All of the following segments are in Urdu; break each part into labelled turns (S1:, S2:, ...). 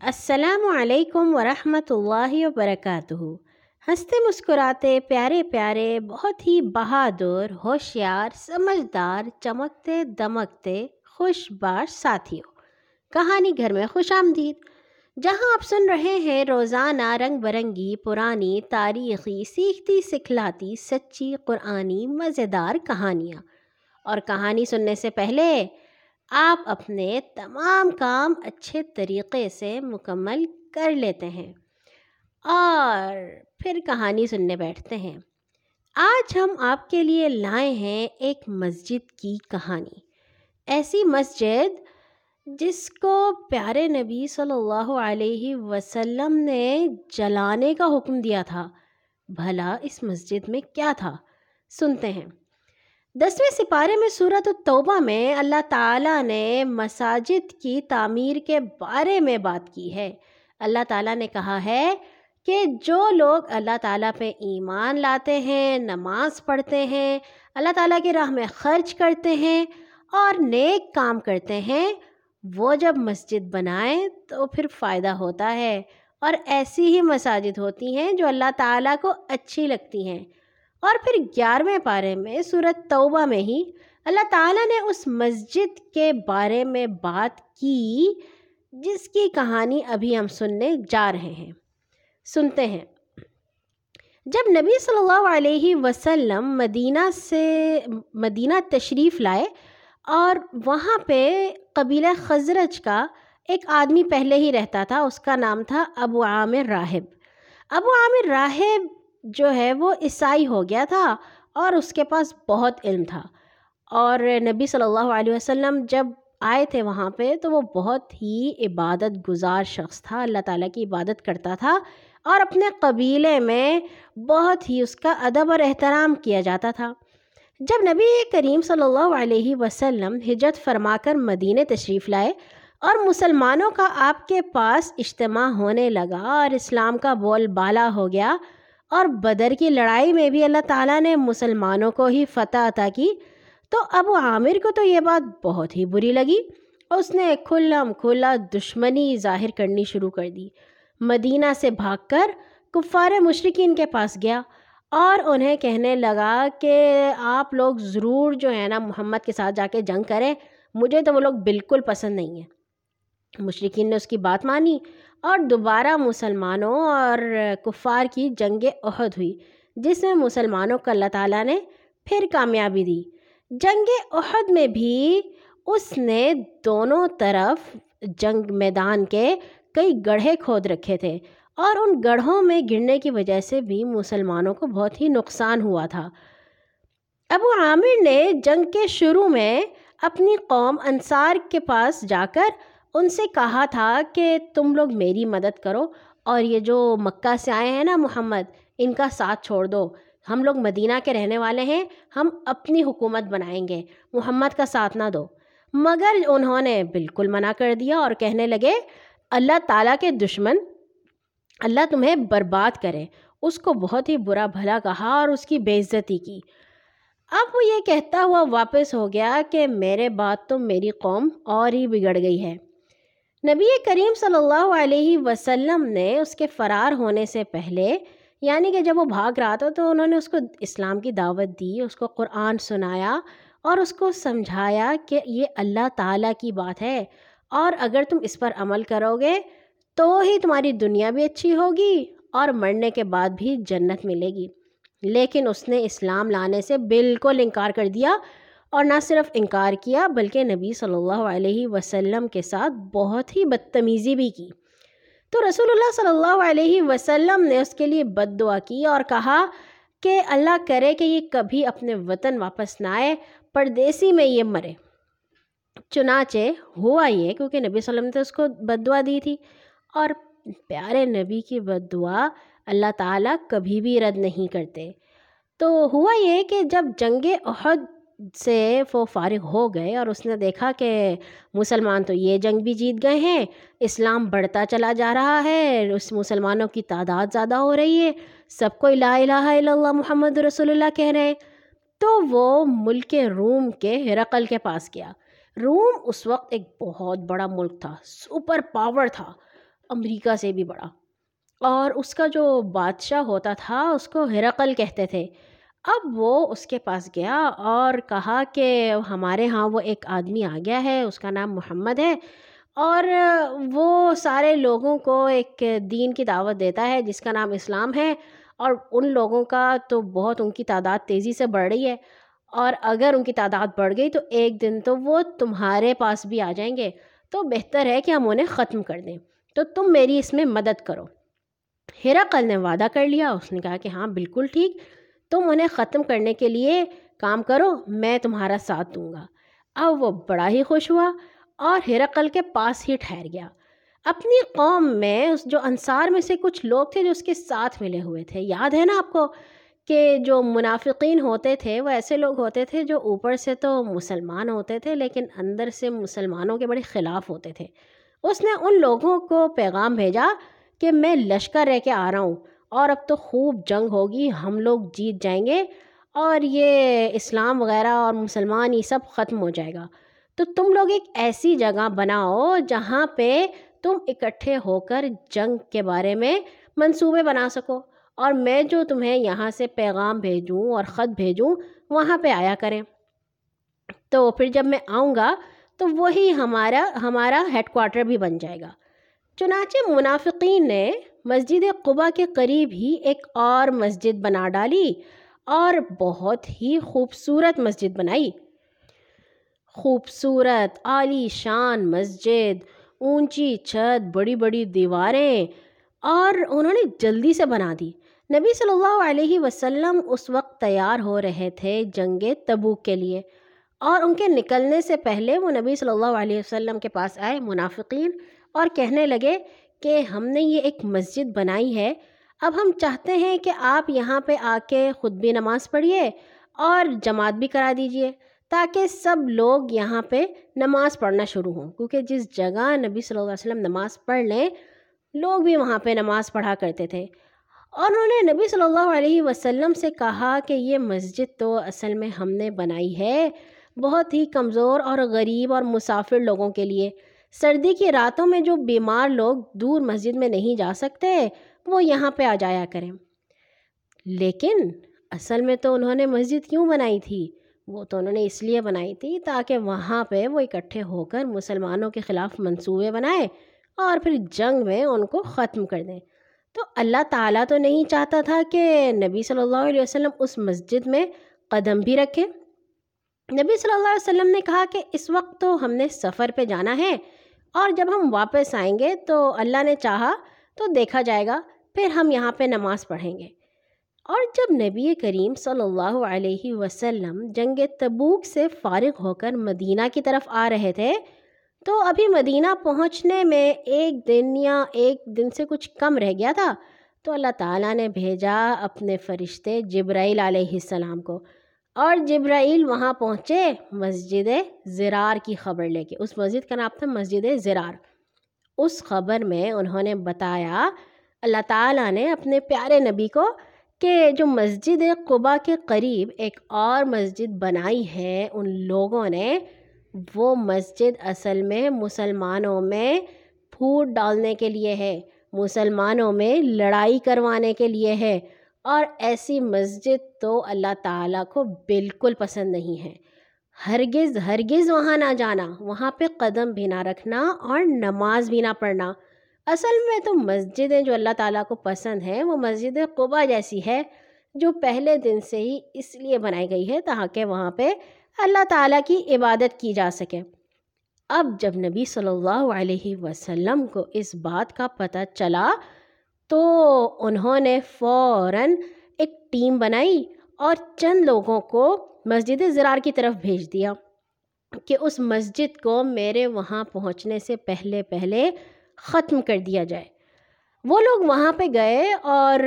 S1: السلام علیکم ورحمۃ اللہ وبرکاتہ۔ ہنستے مسکراتے پیارے پیارے، بہت ہی بہادر، ہوشیار، سمجھدار، چمکتے دمکتے، خوش باش ساتھیوں۔ کہانی گھر میں خوش آمدید۔ جہاں آپ سن رہے ہیں، روزانہ رنگ برنگی، پرانی تاریخی، سیکھتی، سکھلاتی، سچی، قرآنی، مزیدار کہانیاں۔ اور کہانی سننے سے پہلے آپ اپنے تمام کام اچھے طریقے سے مکمل کر لیتے ہیں اور پھر کہانی سننے بیٹھتے ہیں۔ آج ہم آپ کے لیے لائے ہیں ایک مسجد کی کہانی۔ ایسی مسجد جس کو پیارے نبی صلی اللہ علیہ وسلم نے جلانے کا حکم دیا تھا۔ بھلا اس مسجد میں کیا تھا؟ سنتے ہیں۔ دسویں سپارے میں صورت التوبہ میں اللہ تعالیٰ نے مساجد کی تعمیر کے بارے میں بات کی ہے۔ اللہ تعالیٰ نے کہا ہے کہ جو لوگ اللہ تعالیٰ پہ ایمان لاتے ہیں، نماز پڑھتے ہیں، اللہ تعالیٰ کی راہ میں خرچ کرتے ہیں اور نیک کام کرتے ہیں، وہ جب مسجد بنائیں تو پھر فائدہ ہوتا ہے۔ اور ایسی ہی مساجد ہوتی ہیں جو اللہ تعالیٰ کو اچھی لگتی ہیں۔ اور پھر گیارہویں پارے میں صورت توبہ میں ہی اللہ تعالیٰ نے اس مسجد کے بارے میں بات کی، جس کی کہانی ابھی ہم سننے جا رہے ہیں۔ سنتے ہیں۔ جب نبی صلی اللہ علیہ وسلم مدینہ سے، مدینہ تشریف لائے اور وہاں پہ قبیلہ خزرج کا ایک آدمی پہلے ہی رہتا تھا، اس کا نام تھا ابو عامر راہب۔ ابو عامر راہب جو ہے وہ عیسائی ہو گیا تھا اور اس کے پاس بہت علم تھا۔ اور نبی صلی اللہ علیہ وسلم جب آئے تھے وہاں پہ تو وہ بہت ہی عبادت گزار شخص تھا، اللہ تعالیٰ کی عبادت کرتا تھا اور اپنے قبیلے میں بہت ہی اس کا ادب اور احترام کیا جاتا تھا۔ جب نبی کریم صلی اللہ علیہ وسلم ہجرت فرما کر مدینہ تشریف لائے اور مسلمانوں کا آپ کے پاس اجتماع ہونے لگا اور اسلام کا بول بالا ہو گیا اور بدر کی لڑائی میں بھی اللہ تعالیٰ نے مسلمانوں کو ہی فتح عطا کی۔ تو ابو عامر کو تو یہ بات بہت ہی بری لگی۔ اس نے کھلم کھلا دشمنی ظاہر کرنی شروع کر دی۔ مدینہ سے بھاگ کر کفار مشرقین کے پاس گیا اور انہیں کہنے لگا کہ آپ لوگ ضرور جو ہے نا محمد کے ساتھ جا کے جنگ کریں۔ مجھے تو وہ لوگ بالکل پسند نہیں ہیں۔ مشرقین نے اس کی بات مانی اور دوبارہ مسلمانوں اور کفار کی جنگ عہد ہوئی، جس میں مسلمانوں کو اللہ تعالیٰ نے پھر کامیابی دی۔ جنگ عہد میں بھی اس نے دونوں طرف جنگ میدان کے کئی گڑھے کھود رکھے تھے اور ان گڑھوں میں گرنے کی وجہ سے بھی مسلمانوں کو بہت ہی نقصان ہوا تھا۔ ابو عامر نے جنگ کے شروع میں اپنی قوم انصار کے پاس جا کر ان سے کہا تھا کہ تم لوگ میری مدد کرو اور یہ جو مکہ سے آئے ہیں نا محمد، ان کا ساتھ چھوڑ دو۔ ہم لوگ مدینہ کے رہنے والے ہیں، ہم اپنی حکومت بنائیں گے، محمد کا ساتھ نہ دو۔ مگر انہوں نے بالکل منع کر دیا اور کہنے لگے، اللہ تعالیٰ کے دشمن، اللہ تمہیں برباد کرے۔ اس کو بہت ہی برا بھلا کہا اور اس کی بے عزتی کی۔ اب وہ یہ کہتا ہوا واپس ہو گیا کہ میرے بعد تو میری قوم اور ہی بگڑ گئی ہے۔ نبی کریم صلی اللہ علیہ وسلم نے اس کے فرار ہونے سے پہلے یعنی کہ جب وہ بھاگ رہا تھا تو انہوں نے اس کو اسلام کی دعوت دی، اس کو قرآن سنایا اور اس کو سمجھایا کہ یہ اللہ تعالیٰ کی بات ہے اور اگر تم اس پر عمل کرو گے تو ہی تمہاری دنیا بھی اچھی ہوگی اور مرنے کے بعد بھی جنت ملے گی۔ لیکن اس نے اسلام لانے سے بالکل انکار کر دیا اور نہ صرف انکار کیا بلکہ نبی صلی اللہ علیہ وسلم کے ساتھ بہت ہی بدتمیزی بھی کی۔ تو رسول اللہ صلی اللہ علیہ وسلم نے اس کے لیے بد دعا کی اور کہا کہ اللہ کرے کہ یہ کبھی اپنے وطن واپس نہ آئے، پردیسی میں یہ مرے۔ چنانچہ ہوا یہ کیونکہ نبی صلی اللہ علیہ وسلم نے اس کو بد دعا دی تھی۔ اور پیارے نبی کی بد دعا اللہ تعالیٰ کبھی بھی رد نہیں کرتے۔ تو ہوا یہ کہ جب جنگ عہد سے وہ فارغ ہو گئے اور اس نے دیکھا کہ مسلمان تو یہ جنگ بھی جیت گئے ہیں، اسلام بڑھتا چلا جا رہا ہے، اس مسلمانوں کی تعداد زیادہ ہو رہی ہے، سب کو لا الہ الا اللہ محمد رسول اللہ کہہ رہے ہیں۔ تو وہ ملک روم کے ہرقل کے پاس گیا۔ روم اس وقت ایک بہت بڑا ملک تھا، سپر پاور تھا، امریکہ سے بھی بڑا۔ اور اس کا جو بادشاہ ہوتا تھا، اس کو ہرقل کہتے تھے۔ اب وہ اس کے پاس گیا اور کہا کہ ہمارے ہاں وہ ایک آدمی آ گیا ہے، اس کا نام محمد ہے۔ اور وہ سارے لوگوں کو ایک دین کی دعوت دیتا ہے، جس کا نام اسلام ہے۔ اور ان لوگوں کا تو بہت، ان کی تعداد تیزی سے بڑھ رہی ہے۔ اور اگر ان کی تعداد بڑھ گئی تو ایک دن تو وہ تمہارے پاس بھی آ جائیں گے۔ تو بہتر ہے کہ ہم انہیں ختم کر دیں۔ تو تم میری اس میں مدد کرو۔ ہیراقل نے وعدہ کر لیا، اس نے کہا کہ ہاں بالکل ٹھیک۔ تم انہیں ختم کرنے کے لیے کام کرو، میں تمہارا ساتھ دوں گا۔ اب وہ بڑا ہی خوش ہوا اور ہرقل کے پاس ہی ٹھہر گیا۔ اپنی قوم میں اس جو انصار میں سے کچھ لوگ تھے جو اس کے ساتھ ملے ہوئے تھے، یاد ہے نا آپ کو کہ جو منافقین ہوتے تھے، وہ ایسے لوگ ہوتے تھے جو اوپر سے تو مسلمان ہوتے تھے، لیکن اندر سے مسلمانوں کے بڑے خلاف ہوتے تھے۔ اس نے ان لوگوں کو پیغام بھیجا کہ میں لشکر رہ کے آ رہا ہوں۔ اور اب تو خوب جنگ ہوگی، ہم لوگ جیت جائیں گے اور یہ اسلام وغیرہ اور مسلمان یہ سب ختم ہو جائے گا۔ تو تم لوگ ایک ایسی جگہ بناؤ جہاں پہ تم اکٹھے ہو کر جنگ کے بارے میں منصوبے بنا سکو۔ اور میں جو تمہیں یہاں سے پیغام بھیجوں اور خط بھیجوں، وہاں پہ آیا کریں۔ تو پھر جب میں آؤں گا، تو وہی ہمارا ہمارا ہیڈ کوارٹر بھی بن جائے گا۔ چنانچہ منافقین نے مسجد قبا کے قریب ہی ایک اور مسجد بنا ڈالی اور بہت ہی خوبصورت مسجد بنائی۔ خوبصورت، عالی شان مسجد، اونچی چھت، بڑی بڑی دیواریں اور انہوں نے جلدی سے بنا دی۔ نبی صلی اللہ علیہ وسلم اس وقت تیار ہو رہے تھے جنگ تبوک کے لیے اور ان کے نکلنے سے پہلے وہ نبی صلی اللہ علیہ وسلم کے پاس آئے، منافقین، اور کہنے لگے کہ ہم نے یہ ایک مسجد بنائی ہے۔ اب ہم چاہتے ہیں کہ آپ یہاں پہ آ کے خود بھی نماز پڑھیے اور جماعت بھی کرا دیجیے تاکہ سب لوگ یہاں پہ نماز پڑھنا شروع ہوں۔ کیونکہ جس جگہ نبی صلی اللہ علیہ وسلم نماز پڑھ لیں، لوگ بھی وہاں پہ نماز پڑھا کرتے تھے۔ اور انہوں نے نبی صلی اللہ علیہ وسلم سے کہا کہ یہ مسجد تو اصل میں ہم نے بنائی ہے بہت ہی کمزور اور غریب اور مسافر لوگوں کے لیے۔ سردی کی راتوں میں جو بیمار لوگ دور مسجد میں نہیں جا سکتے، وہ یہاں پہ آ جایا کریں۔ لیکن اصل میں تو انہوں نے مسجد کیوں بنائی تھی؟ وہ تو انہوں نے اس لیے بنائی تھی تاکہ وہاں پہ وہ اکٹھے ہو کر مسلمانوں کے خلاف منصوبے بنائے اور پھر جنگ میں ان کو ختم کر دیں۔ تو اللہ تعالیٰ تو نہیں چاہتا تھا کہ نبی صلی اللہ علیہ وسلم اس مسجد میں قدم بھی رکھے نبی صلی اللہ علیہ وسلم نے کہا کہ اس وقت تو ہم نے سفر پہ جانا ہے اور جب ہم واپس آئیں گے تو اللہ نے چاہا تو دیکھا جائے گا، پھر ہم یہاں پہ نماز پڑھیں گے۔ اور جب نبی کریم صلی اللہ علیہ وسلم جنگ تبوک سے فارغ ہو کر مدینہ کی طرف آ رہے تھے، تو ابھی مدینہ پہنچنے میں ایک دن یا ایک دن سے کچھ کم رہ گیا تھا۔ تو اللہ تعالیٰ نے بھیجا اپنے فرشتے جبرائیل علیہ السلام کو۔ اور جبرائیل وہاں پہنچے مسجد زرار کی خبر لے کے۔ اس مسجد کا نام تھا مسجد زرار۔ اس خبر میں انہوں نے بتایا، اللہ تعالیٰ نے اپنے پیارے نبی کو کہ جو مسجد قبا کے قریب ایک اور مسجد بنائی ہے، ان لوگوں نے وہ مسجد اصل میں مسلمانوں میں پھوٹ ڈالنے کے لیے ہے، مسلمانوں میں لڑائی کروانے کے لیے ہے۔ اور ایسی مسجد تو اللہ تعالیٰ کو بالکل پسند نہیں ہے۔ ہرگز ہرگز وہاں نہ جانا، وہاں پہ قدم بھی نہ رکھنا اور نماز بھی نہ پڑھنا۔ اصل میں تو مسجدیں جو اللہ تعالیٰ کو پسند ہیں، وہ مسجد قبا جیسی ہے، جو پہلے دن سے ہی اس لیے بنائی گئی ہے تاکہ وہاں پہ اللہ تعالیٰ کی عبادت کی جا سکے۔ اب جب نبی صلی اللہ علیہ وسلم کو اس بات کا پتہ چلا تو انہوں نے فوراً ایک ٹیم بنائی اور چند لوگوں کو مسجد زرار کی طرف بھیج دیا کہ اس مسجد کو میرے وہاں پہنچنے سے پہلے پہلے ختم کر دیا جائے۔ وہ لوگ وہاں پہ گئے اور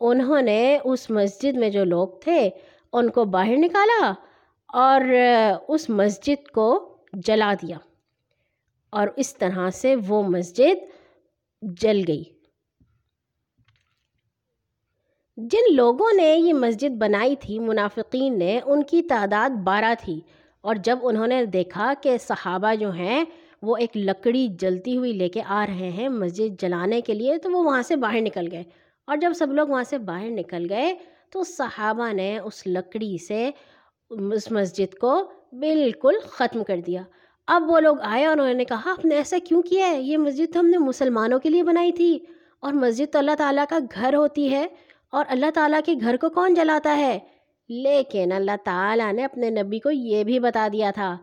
S1: انہوں نے اس مسجد میں جو لوگ تھے ان کو باہر نکالا اور اس مسجد کو جلا دیا اور اس طرح سے وہ مسجد جل گئی۔ جن لوگوں نے یہ مسجد بنائی تھی، منافقین نے ان کی تعداد بارہ تھی۔ اور جب انہوں نے دیکھا کہ صحابہ جو ہیں، وہ ایک لکڑی جلتی ہوئی لے کے آ رہے ہیں مسجد جلانے کے لیے، تو وہ وہاں سے باہر نکل گئے۔ اور جب سب لوگ وہاں سے باہر نکل گئے، تو صحابہ نے اس لکڑی سے اس مسجد کو بالکل ختم کر دیا۔ اب وہ لوگ آئے اور انہوں نے کہا، آپ نے ایسا کیوں کیا ہے؟ یہ مسجد تو ہم نے مسلمانوں کے لیے بنائی تھی۔ اور مسجد تو اللہ تعالیٰ کا گھر ہوتی ہے۔ اور اللہ تعالیٰ کے گھر کو کون جلاتا ہے؟ لیکن اللہ تعالیٰ نے اپنے نبی کو یہ بھی بتا دیا تھا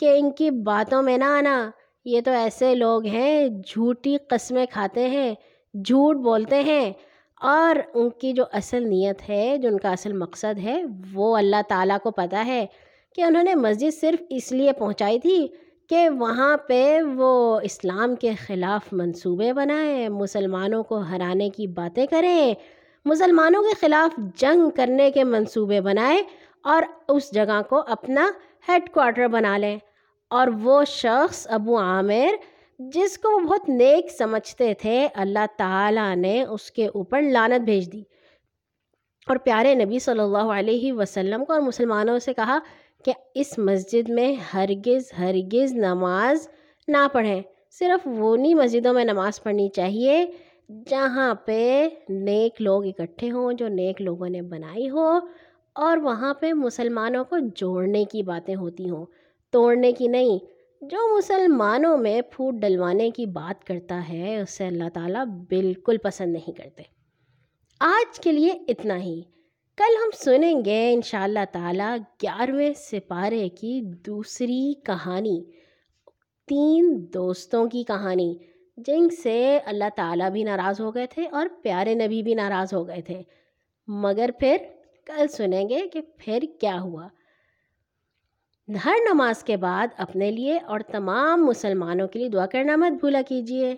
S1: کہ ان کی باتوں میں نہ آنا۔ یہ تو ایسے لوگ ہیں، جھوٹی قسمیں کھاتے ہیں، جھوٹ بولتے ہیں۔ اور ان کی جو اصل نیت ہے، جو ان کا اصل مقصد ہے، وہ اللہ تعالیٰ کو پتہ ہے کہ انہوں نے مسجد صرف اس لیے پہنچائی تھی کہ وہاں پہ وہ اسلام کے خلاف منصوبے بنائیں، مسلمانوں کو ہرانے کی باتیں کریں۔ مسلمانوں کے خلاف جنگ کرنے کے منصوبے بنائیں اور اس جگہ کو اپنا ہیڈ کوارٹر بنا لیں اور وہ شخص ابو عامر، جس کو وہ بہت نیک سمجھتے تھے، اللہ تعالیٰ نے اس کے اوپر لانت بھیج دی۔ اور پیارے نبی صلی اللہ علیہ وسلم کو اور مسلمانوں سے کہا کہ اس مسجد میں ہرگز ہرگز نماز نہ پڑھیں۔ صرف وہ نہیں، مسجدوں میں نماز پڑھنی چاہیے۔ جہاں پہ نیک لوگ اکٹھے ہوں، جو نیک لوگوں نے بنائی ہو، اور وہاں پہ مسلمانوں کو جوڑنے کی باتیں ہوتی ہوں۔ توڑنے کی نہیں، جو مسلمانوں میں پھوٹ ڈلوانے کی بات کرتا ہے، اسے اللہ تعالیٰ بالکل پسند نہیں کرتے۔ آج کے لیے اتنا ہی۔ کل ہم سنیں گے ان شاء اللہ تعالیٰ گیارہویں سپارے کی دوسری کہانی، تین دوستوں کی کہانی۔ جن سے اللہ تعالیٰ بھی ناراض ہو گئے تھے اور پیارے نبی بھی ناراض ہو گئے تھے۔ مگر پھر کل سنیں گے کہ پھر کیا ہوا۔ ہر نماز کے بعد اپنے لیے اور تمام مسلمانوں کے لیے دعا کرنا مت بھولا کیجیے۔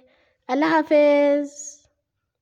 S1: اللہ حافظ۔